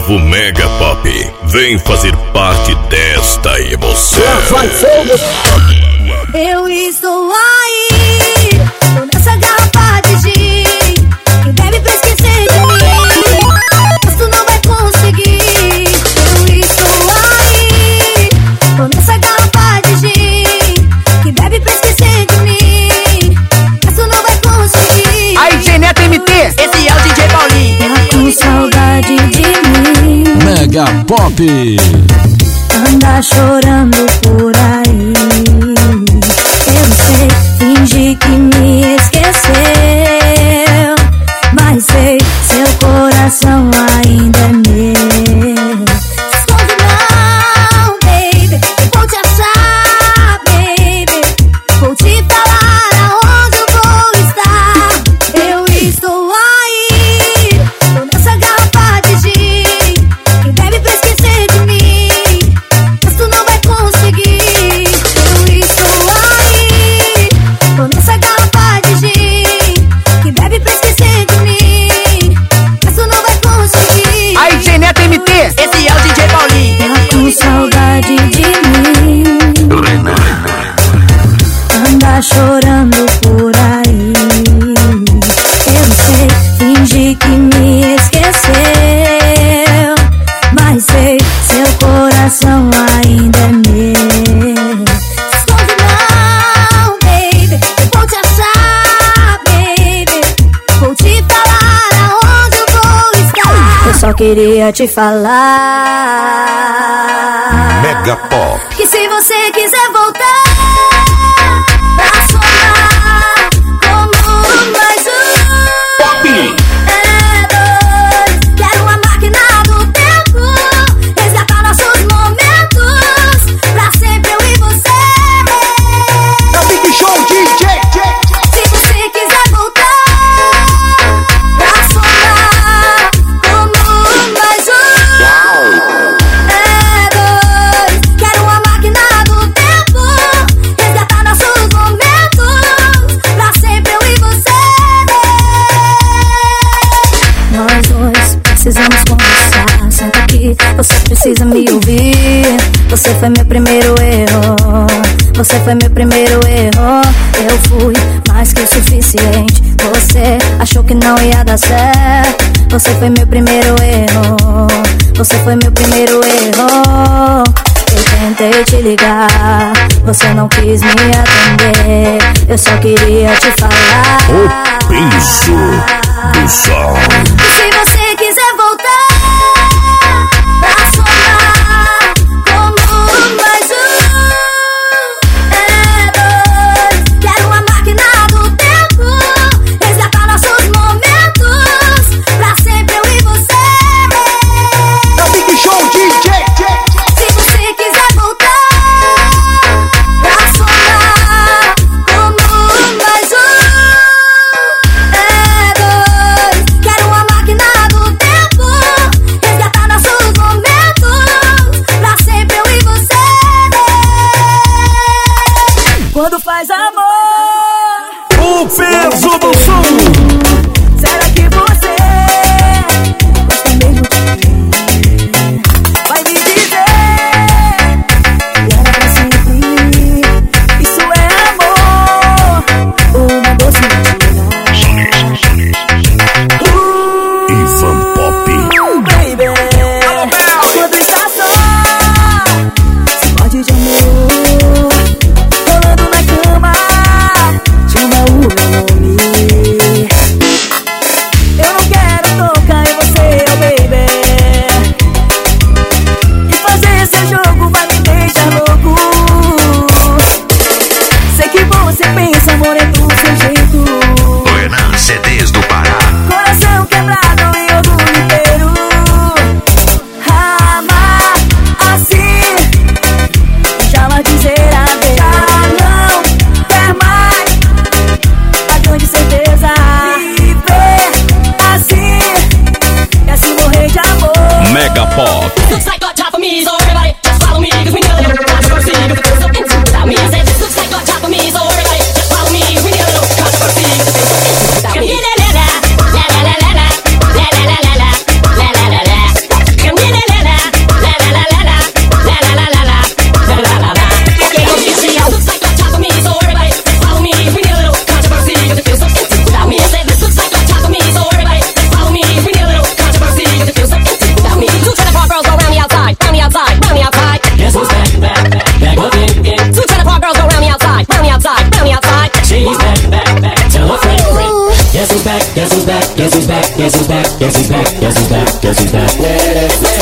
novo Mega Pop. Vem fazer parte desta emoção. Eu estou aí, com essa garrafa de gin, que deve pra esquecer de mim, mas tu não vai conseguir. Eu estou aí, tô essa garrafa de gin, que deve pra esquecer de mim, mas tu não vai conseguir. Aí, Geneta MT, esse é o DJ Paulinho. Tô com saudade de mim. Mega Pop. Anda chorando por aí. Eu sei, fingir que me esqueceu. Mas sei, seu coração lá. queria te falar. Mega Pop. Você foi meu primeiro erro. Você foi meu primeiro erro. Eu fui mais que o suficiente. Você achou que não ia dar certo. Você foi meu primeiro erro. Você foi meu primeiro erro. Eu tentei te ligar, você não quis me atender. Eu só queria te falar. O peso do sol. E se você guess who's back, guess who's back, guess who's back, guess who's back,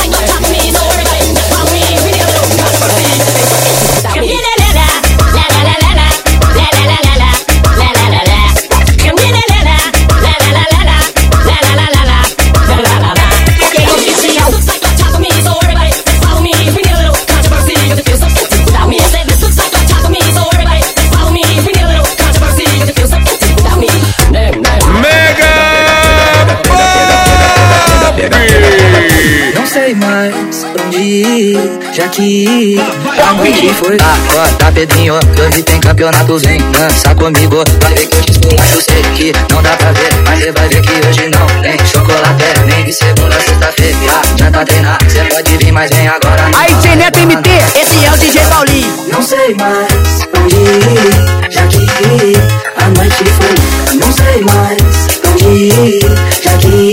já que a noite foi. Acorda, Pedrinho, que hoje tem campeonato, vem dança comigo. Vai ver que eu te esculacho, sei que não dá pra ver, mas você vai ver que hoje não tem chocolate. Nem de segunda sexta-feira, já tá treinar, cê pode vir, mas vem agora. Aí, DJ Neto MT, esse é o DJ Paulinho. Não sei mais onde ir, já que a noite foi. Não sei mais onde ir, já que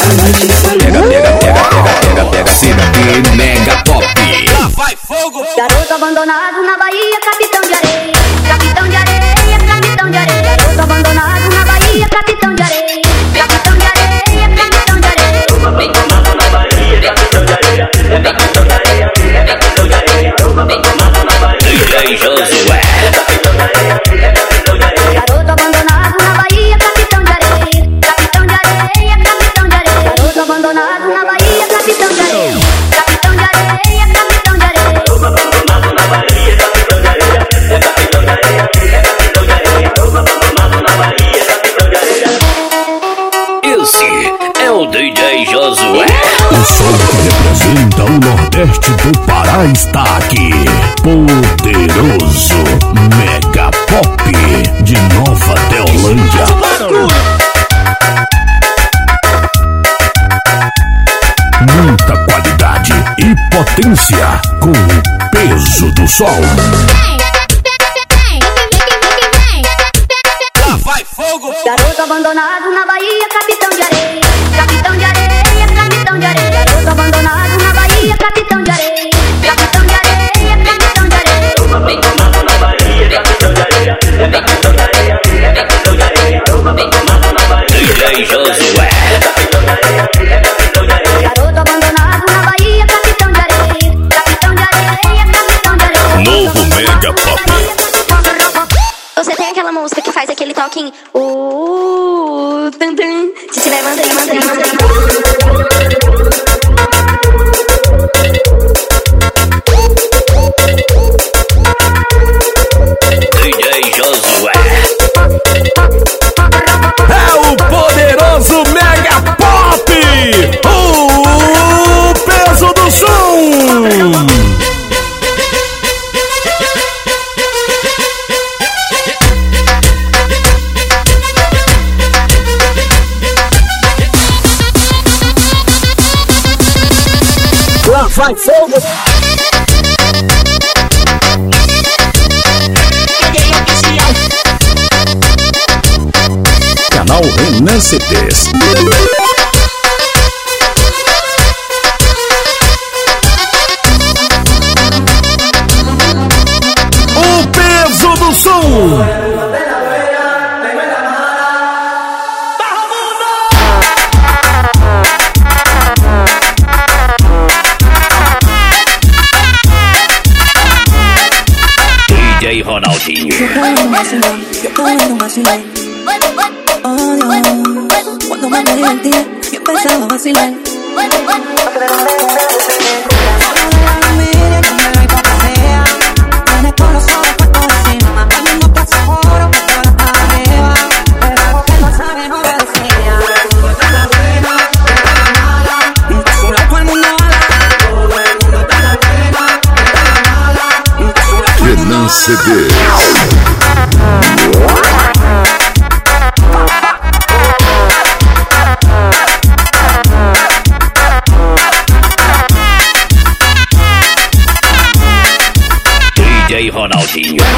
a noite foi. Pega, pega, pega, pega, pega, pega, Mega Pop. Garoto abandonado na Bahia, capitão de areia. Capitão de areia, capitão de areia. Garoto abandonado na Bahia, capitão de areia. Capitão de areia, capitão de areia. DJ Josué. Garoto o Nordeste do Pará está aqui. Poderoso Mega Pop de Nova Teolândia. Muita qualidade e potência com o peso do sol. Garoto abandonado na Bahia, capitão de areia. Capitão de areia, capitão de areia. Garoto abandonado na Bahia, capitão de areia. Capitão de areia, capitão de areia. DJ Josué. Garoto abandonado na Bahia, capitão de areia. Capitão de areia, capitão de areia. Novo Mega Pop. Você tem aquela música que faz aquele toquinho. Uh, tum, tum. Se tiver, manda aí, manda Vai fogo. Canal Renan CDs. O peso do som! así. Yo CDs. DJ Ronaldinho.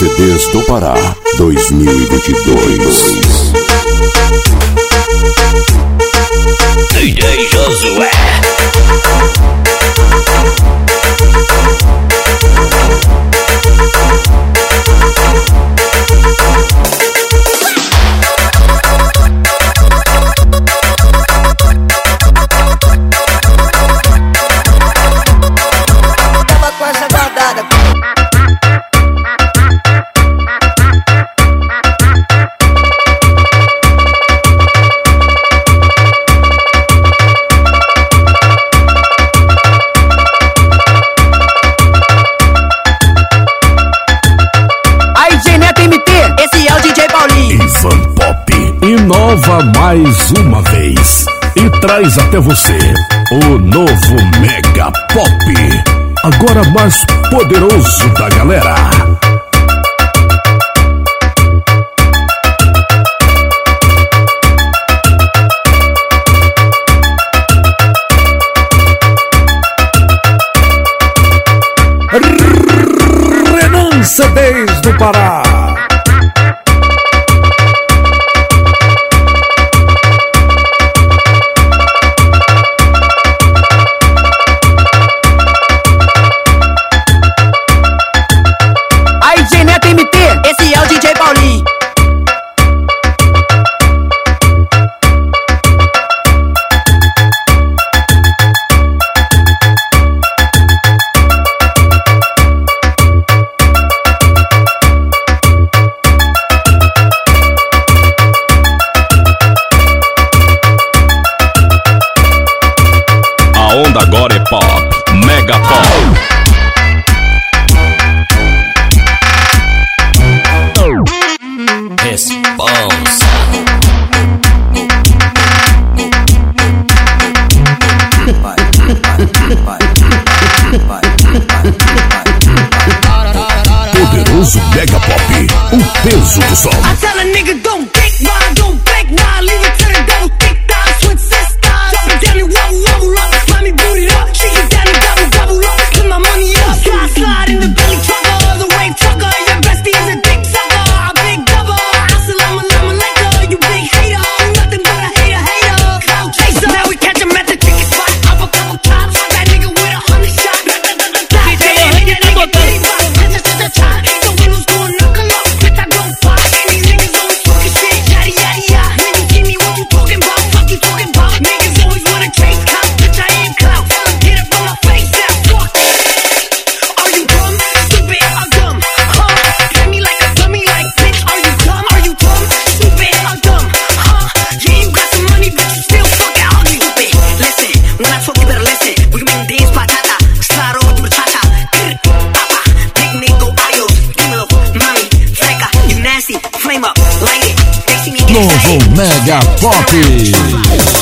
CDs do Pará 2022. DJ Josué. traz até você o novo Mega Pop, agora mais poderoso da galera. Renan desde do Pará. I tell a nigga, don't Mega Pop.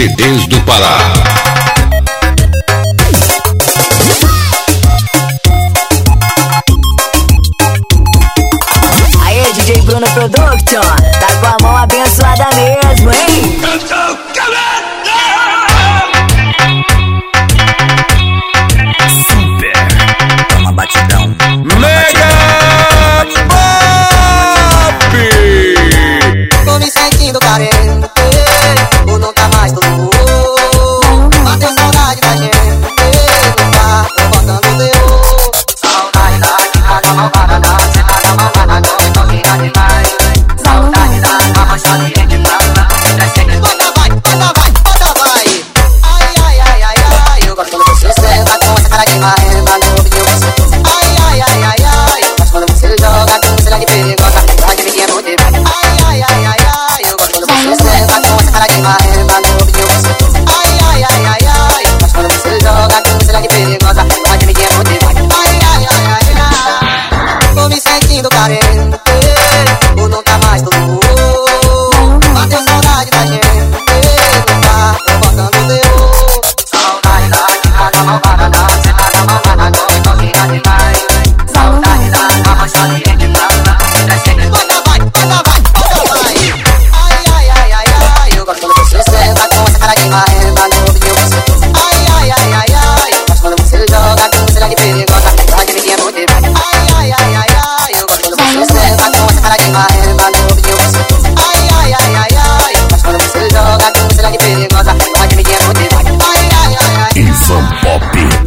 CDs do Pará.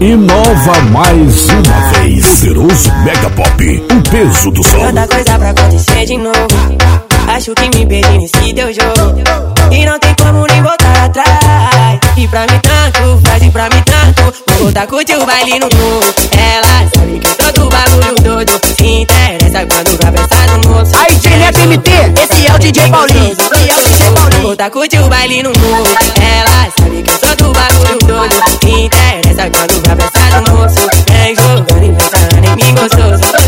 Inova mais uma vez. Poderoso Mega Pop, o peso do som. Tanta coisa pra acontecer de novo. Acho que me perdi nesse teu jogo. E não tem como nem voltar atrás. E pra mim tanto, faz e pra mim tanto. Vou voltar curtir o baile no novo. Ela sabe que eu sou do bagulho todo. Se interessa quando vai pensar no moço. Aí, Neto MT, esse é o DJ Paulinho. Esse é o DJ Vou Paulinho. voltar curtir o baile no novo. Ela sabe que todo. Se interessa quando vai pensar no moço. Vem jogando e pensando em mim gostoso, gostoso.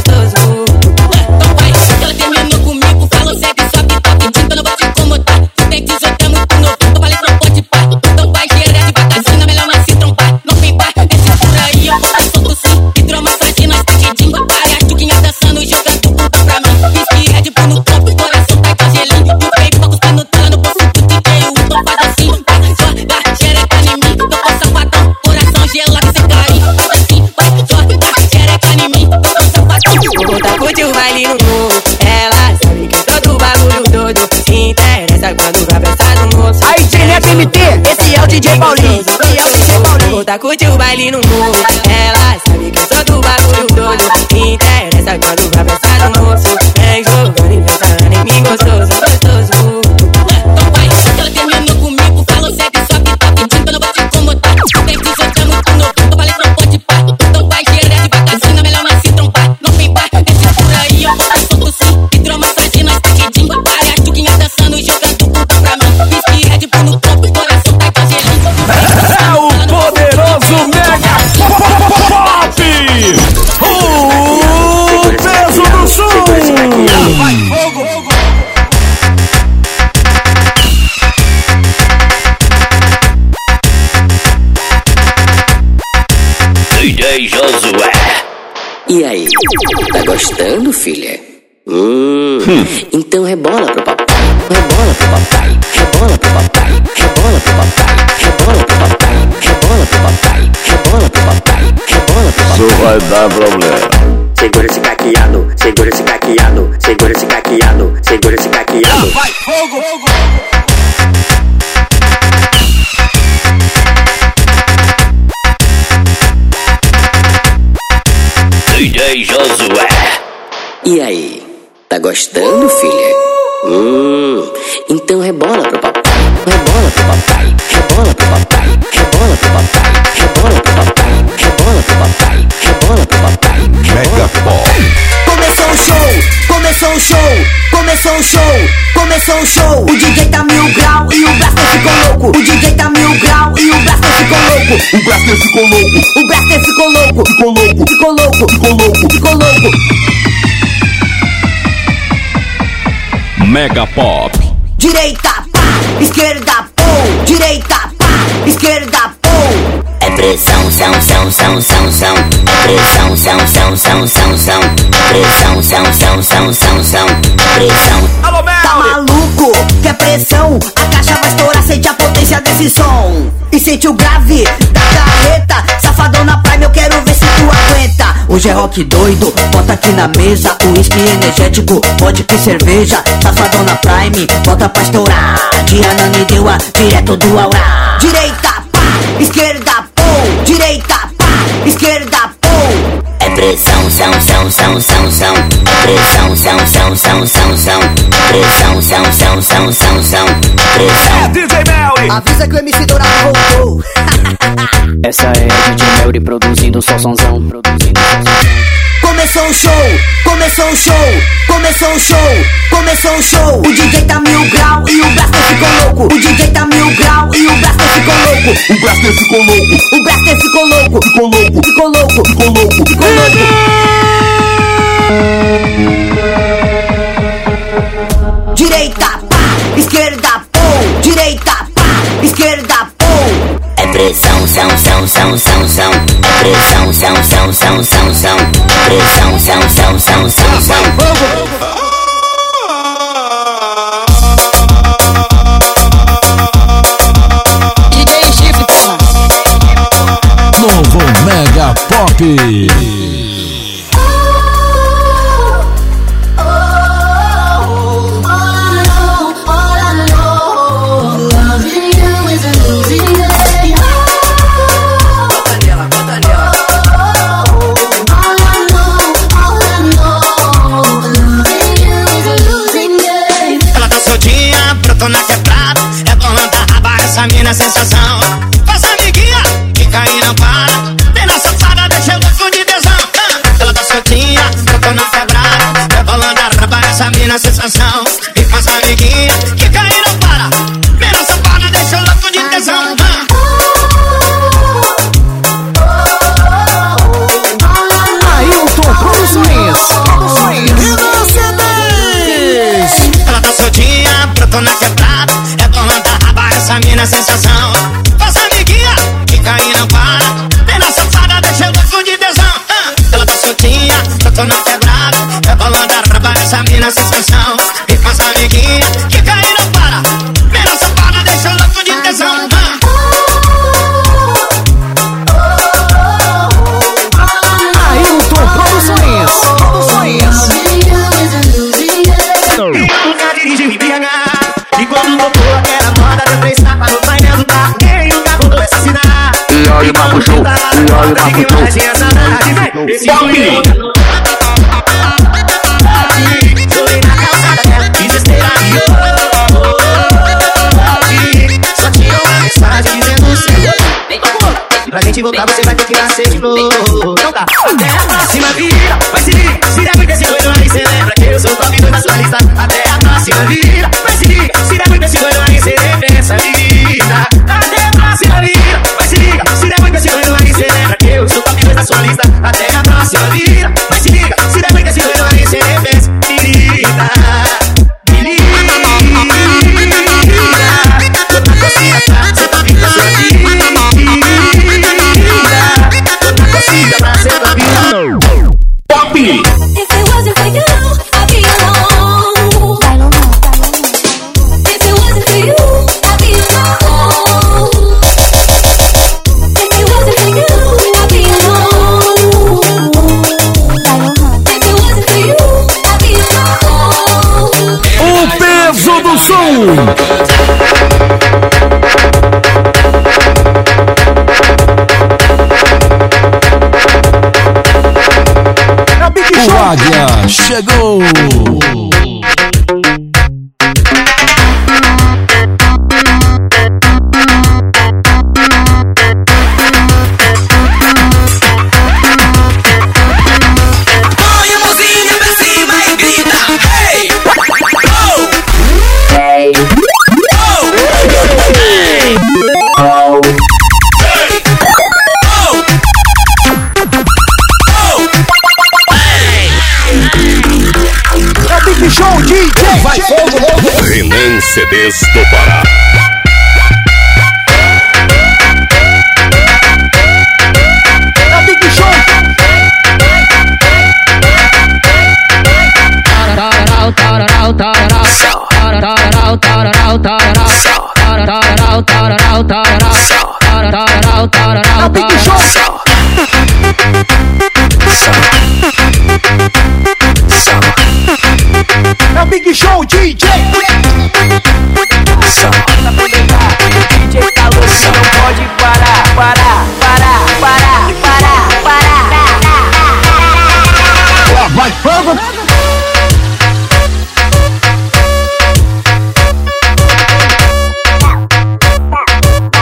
MT, esse é o DJ Paulinho. Esse é o DJ Vou Paulinho. voltar curtir o baile no novo. Ela sabe que eu sou do bagulho. Se interessa quando vai dar problema. Segura esse caqueado, segura esse caqueado, segura esse caqueado, segura esse caqueado. DJ Josué. E aí, tá gostando, filha? Hum, então rebola pro papai, rebola pro papai, rebola começou o show, começou o show. O DJ tá mil grau e o Blaster ficou louco. O DJ tá mil grau e o Blaster ficou louco. O Blaster ficou louco, O Blaster ficou louco, ficou louco, ficou louco, ficou louco. ficou louco. Mega Pop. Direita, pá, esquerda, pô. Direita, pá, esquerda, pô. Pressão, são, são, são, são, são. Pressão, são, são, são, são, são. Pressão, são, são, são, são, são. Pressão. Tá maluco? Quer pressão? A caixa vai estourar, sente a potência desse som. E sente o grave da carreta. Safadona Prime, eu quero ver se tu aguenta. Hoje é rock doido, bota aqui na mesa. Uísque energético, vodka e cerveja. Safadona Prime, bota pra estourar. Diana me deu a direto do aura. Direita, pá, esquerda, esquerda, pô. É pressão, são, são, são, são, são. Pressão, são, são, são, são, são. Pressão, são, são, são, são, são. Pressão. DJ Melly! Avisa que o MC Dourado voltou. Essa é a DJ Melry produzindo só sonzão. Produzindo só sonzão. Começou o show, começou o show, começou o show, começou o show. O DJ tá mil grau e o Blaster ficou louco. O DJ tá mil grau e o Blaster ficou louco. O Blaster ficou louco, O Blaster ficou louco, ficou louco, ficou louco, ficou louco. ficou louco. Direita, pá, esquerda, pô, direita, pá, esquerda, pô. É pressão, são, são, são, são, são. Pressão, são, são, são, são, são. Pressão, são, são, são, são, são. DJ Chifre, porra. Novo Mega Pop. Essa mina é sensação. E faz seu Pra gente voltar você vai ter que nascer de novo. Então tá, até a próxima vida. Vai se liga, se der doido aí Cê lembra que eu sou o top 2 da sua lista. Até a próxima vida. Vai se liga, se der muito esse doido aí Cê nem pensa de vida. Até a próxima vida. Vai se liga, se der muito esse doido aí Cê lembra eu sou top 2 da sua lista Até a próxima vida Vai se liga, se der do som. O Águia chegou. CDs do Pará. É o Big Show DJ. Só pode parar, parar, parar, parar, parar, parar. Lá vai fogo!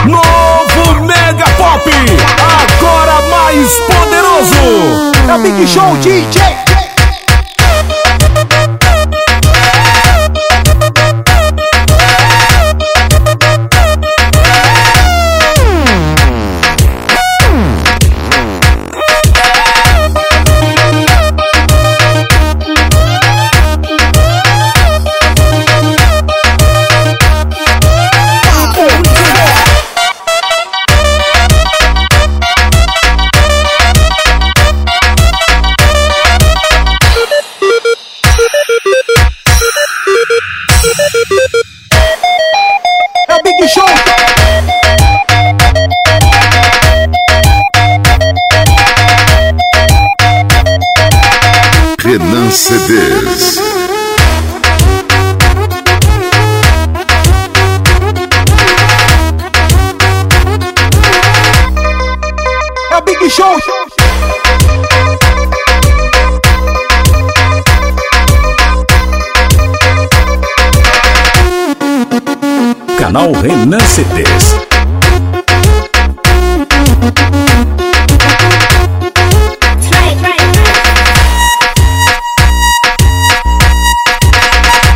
Novo Mega agora mais poderoso. É Big Show DJ. Renan CDs.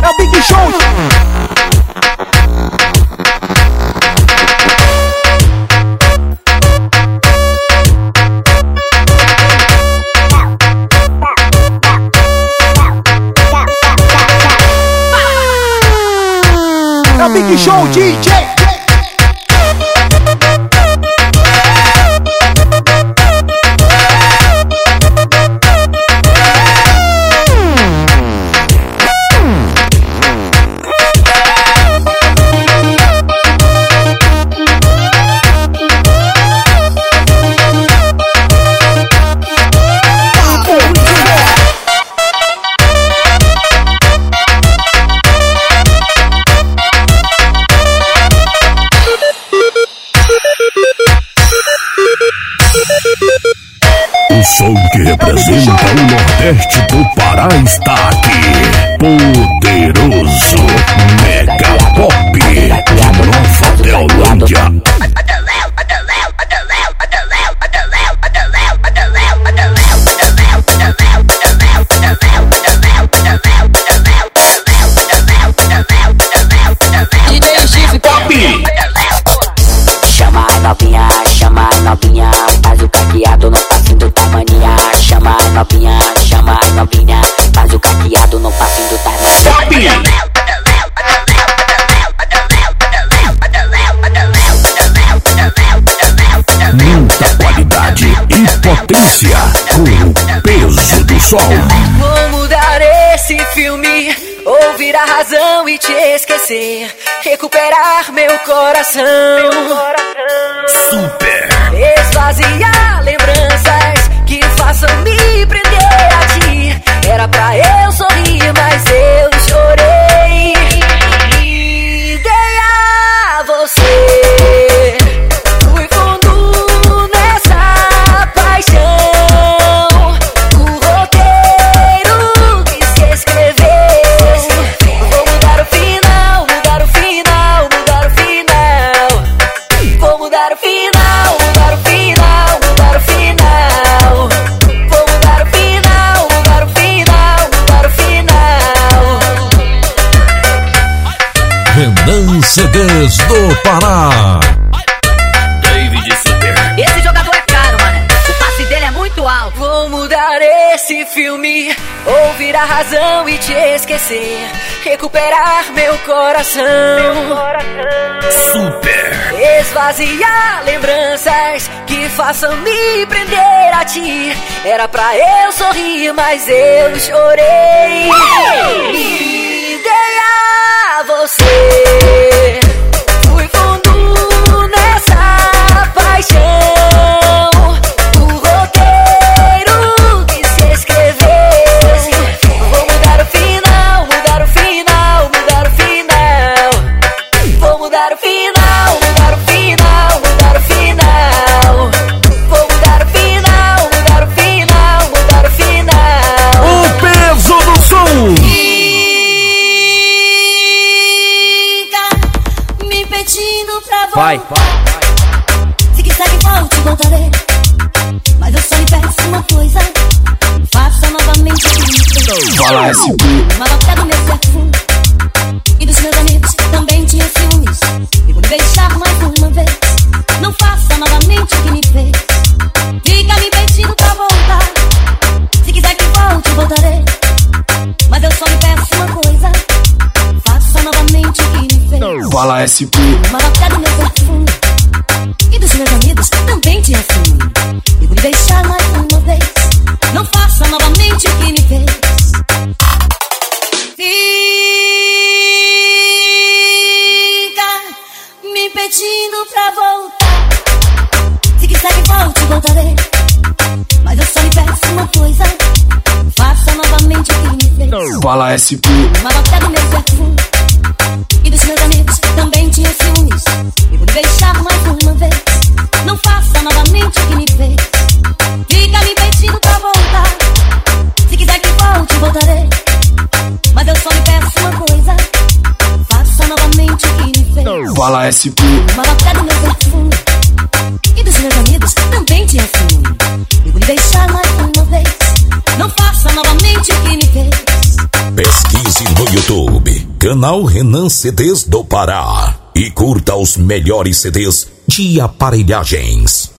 É Big Show. É Big Show. Ceará está aqui. Poderoso Mega Pop de Nova Zelândia. te esquecer, recuperar meu coração, meu coração. super esvaziar. CDs do Pará. David Super. Esse jogador é caro, mano. O passe dele é muito alto. Vou mudar esse filme, ouvir a razão e te esquecer. Recuperar meu coração. Meu coração. Super. Esvaziar lembranças que façam me prender a ti. Era pra eu sorrir, mas eu chorei pra você. Fala SP. Uma nota do meu perfume e dos meus amigos também tinha ciúmes. Eu vou lhe deixar mais uma vez. Não faça novamente o que me fez. Fica me pedindo pra voltar. Se quiser que volte, voltarei. Mas eu só me peço uma coisa. Faça novamente o que me fez. Fala SP. Uma nota canal Renan CDs do Pará. E curta os melhores CDs de aparelhagens.